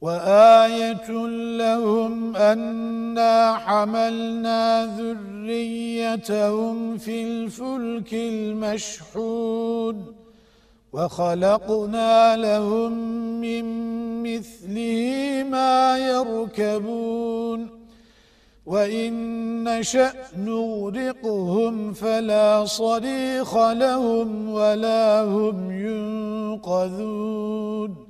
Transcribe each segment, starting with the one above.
وآية لهم أنا حملنا ذريتهم في الفلك المشحون وخلقنا لهم من مثله ما يركبون وَإِن نَّشَأْ نُغْرِقْهُمْ فَلَا صَرِيخَ لَهُمْ وَلَا هُمْ يُنقَذُونَ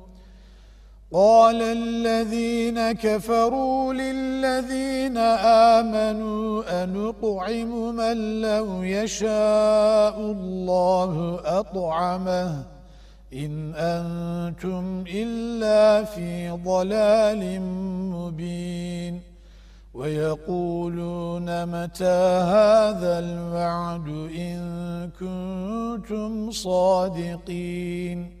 قال الذين كفروا للذين آمنوا أنطعم من لو يشاء الله أطعمه إن أنتم إلا في ضلال مبين ويقولون متى هذا الوعد إن كنتم صادقين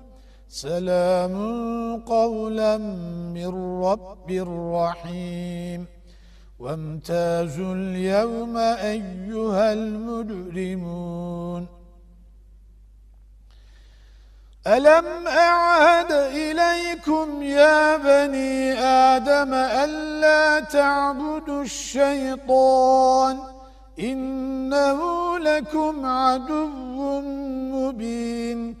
سلام قولا من رب رحيم. وامتازوا اليوم أيها المجرمون. ألم أعهد إليكم يا بني آدم ألا تعبدوا الشيطان؟ إنه لكم عدو مبين.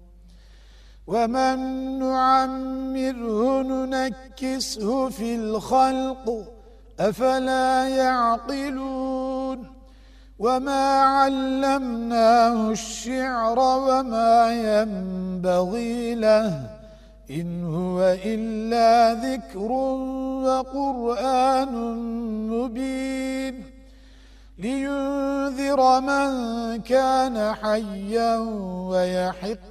ومن نعمره ننكسه في الخلق أفلا يعقلون وما علمناه الشعر وما ينبغي له إن هو إلا ذكر وقرآن مبين لينذر من كان حيا ويحق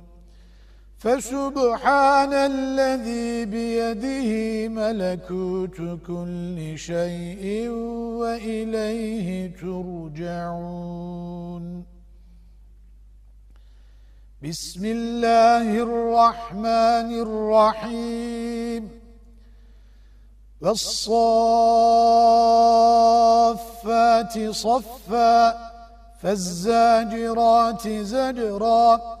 فسبحان الذي بيده ملكوت كل شيء وإليه ترجعون. بسم الله الرحمن الرحيم. والصافات صفا فالزاجرات زجرا.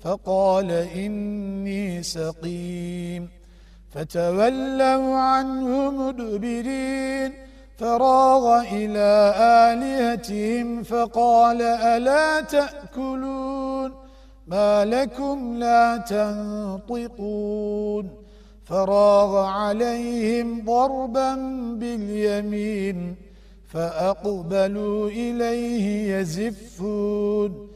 فقال إني سقيم. فتولوا عنه مدبرين. فراغ إلى آلهتهم فقال ألا تأكلون؟ ما لكم لا تنطقون. فراغ عليهم ضربا باليمين. فأقبلوا إليه يزفون.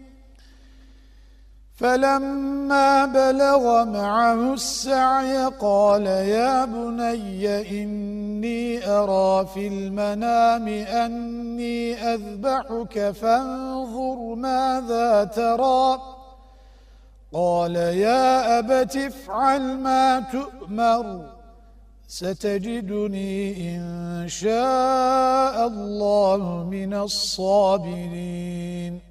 فلما بلغ معه السعي قال يا بني إني أرى في المنام أني أذبحك فانظر ماذا ترى. قال يا أبت افعل ما تؤمر ستجدني إن شاء الله من الصابرين.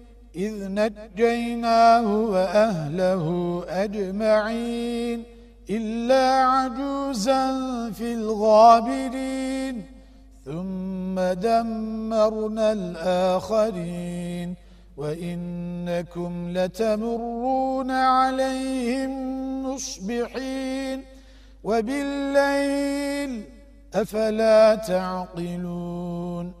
إذ نجيناه وأهله أجمعين إلا عجوزا في الغابرين ثم دمرنا الآخرين وإنكم لتمرون عليهم مصبحين. وبالليل أفلا تعقلون؟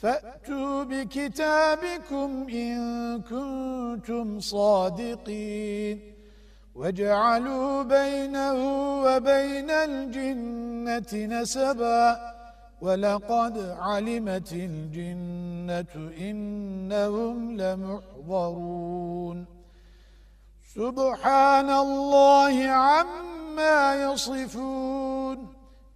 فأتوا بكتابكم إن كنتم صادقين واجعلوا بينه وبين الجنة نسبا ولقد علمت الجنة إنهم لمحضرون سبحان الله عما يصفون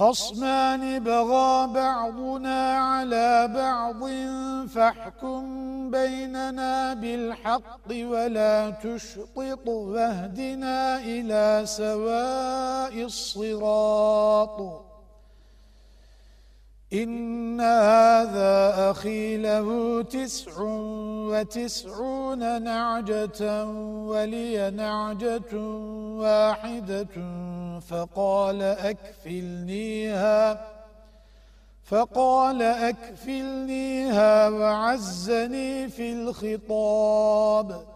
خصمان بغى بعضنا على بعض فاحكم بيننا بالحق ولا تشطط واهدنا إلى سواء الصراط. إن هذا أخي له تسع وتسعون نعجة ولي نعجة واحدة. فقال أكفلنيها فقال أكفلنيها وعزني في الخطاب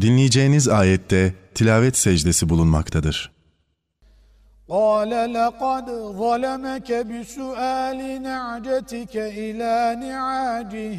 Dinleyeceğiniz ayette tilavet secdesi bulunmaktadır. قال لقد ظلمك بسؤال نعجتك إلى نعاجه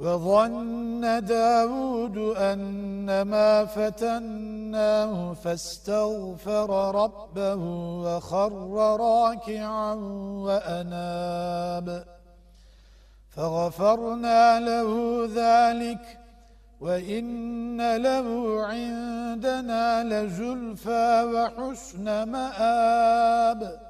وظن داود أنما فتناه فاستغفر ربه وخر راكعا وأناب. فغفرنا له ذلك وإن له عندنا لزلفى وحسن مآب.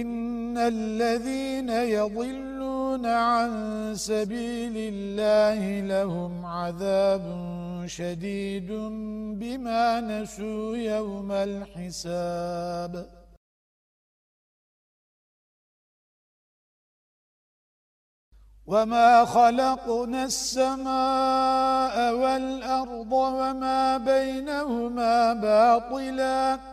إن الذين يضلون عن سبيل الله لهم عذاب شديد بما نسوا يوم الحساب. وما خلقنا السماء والأرض وما بينهما باطلاً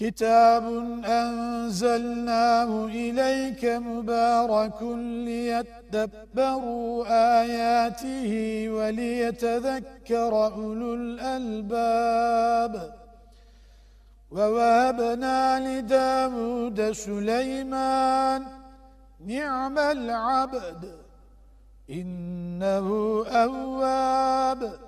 كتاب أنزلناه إليك مبارك ليتدبروا آياته وليتذكر أولو الألباب. ووابنا لداود سليمان نعم العبد إنه أواب.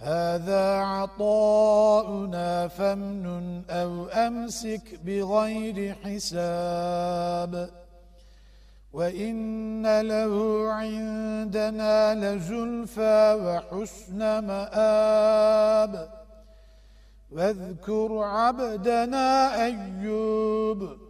هذا عطاؤنا فمن أو أمسك بغير حساب. وَإِنَّ لَهُ عِندَنَا لَزُلْفَى وَحُسْنَ مَآبٍ. وَاذْكُرْ عَبْدَنَا أَيُّوبَ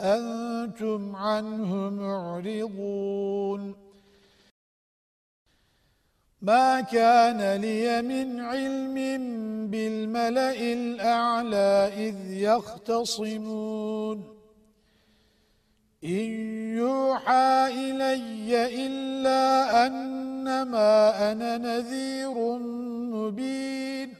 أنتم عنه معرضون. ما كان لي من علم بالملأ الأعلى إذ يختصمون. إن يوحى إلي إلا أنما أنا نذير مبين.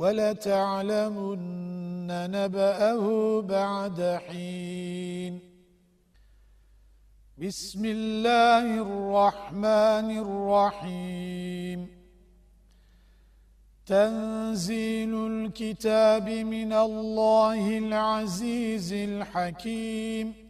ولتعلمن نبأه بعد حين. بسم الله الرحمن الرحيم. تنزيل الكتاب من الله العزيز الحكيم.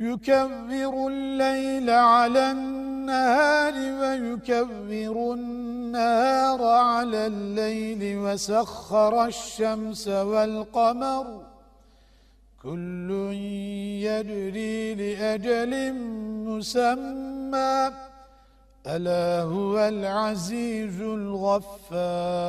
يكبر الليل على النهار ويكبر النهار على الليل وسخر الشمس والقمر. كل يجري لأجل مسمى. ألا هو العزيز الغفار.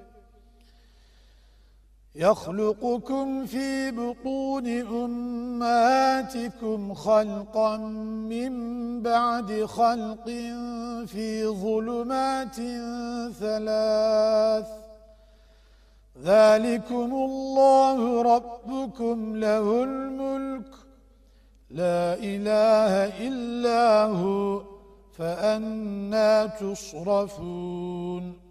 يخلقكم في بطون أمهاتكم خلقا من بعد خلق في ظلمات ثلاث. ذلكم الله ربكم له الملك. لا إله إلا هو فأنا تصرفون.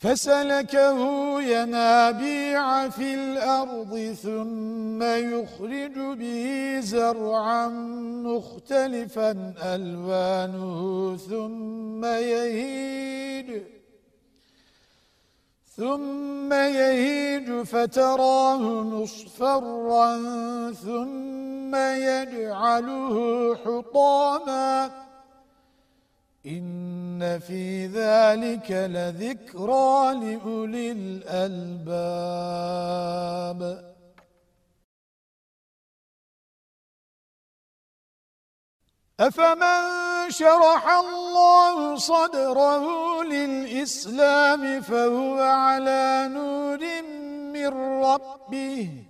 فسلكه ينابيع في الأرض ثم يخرج به زرعا مختلفا ألوانه ثم يهيج ثم يهيج فتراه مصفرا ثم يجعله حطاما إن في ذلك لذكرى لأولي الألباب. أفمن شرح الله صدره للإسلام فهو على نور من ربه.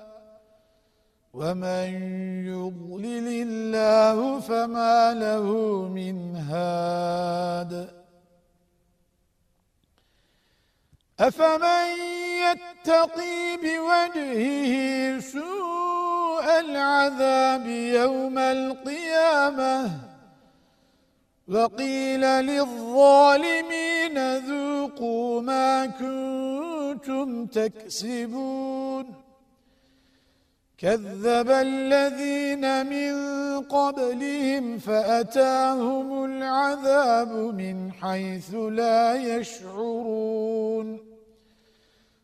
ومن يضلل الله فما له من هاد أفمن يتقي بوجهه سوء العذاب يوم القيامة وقيل للظالمين ذوقوا ما كنتم تكسبون كذب الذين من قبلهم فأتاهم العذاب من حيث لا يشعرون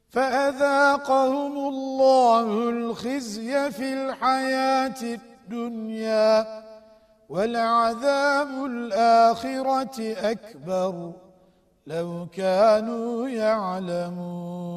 فأذاقهم الله الخزي في الحياة الدنيا ولعذاب الآخرة أكبر لو كانوا يعلمون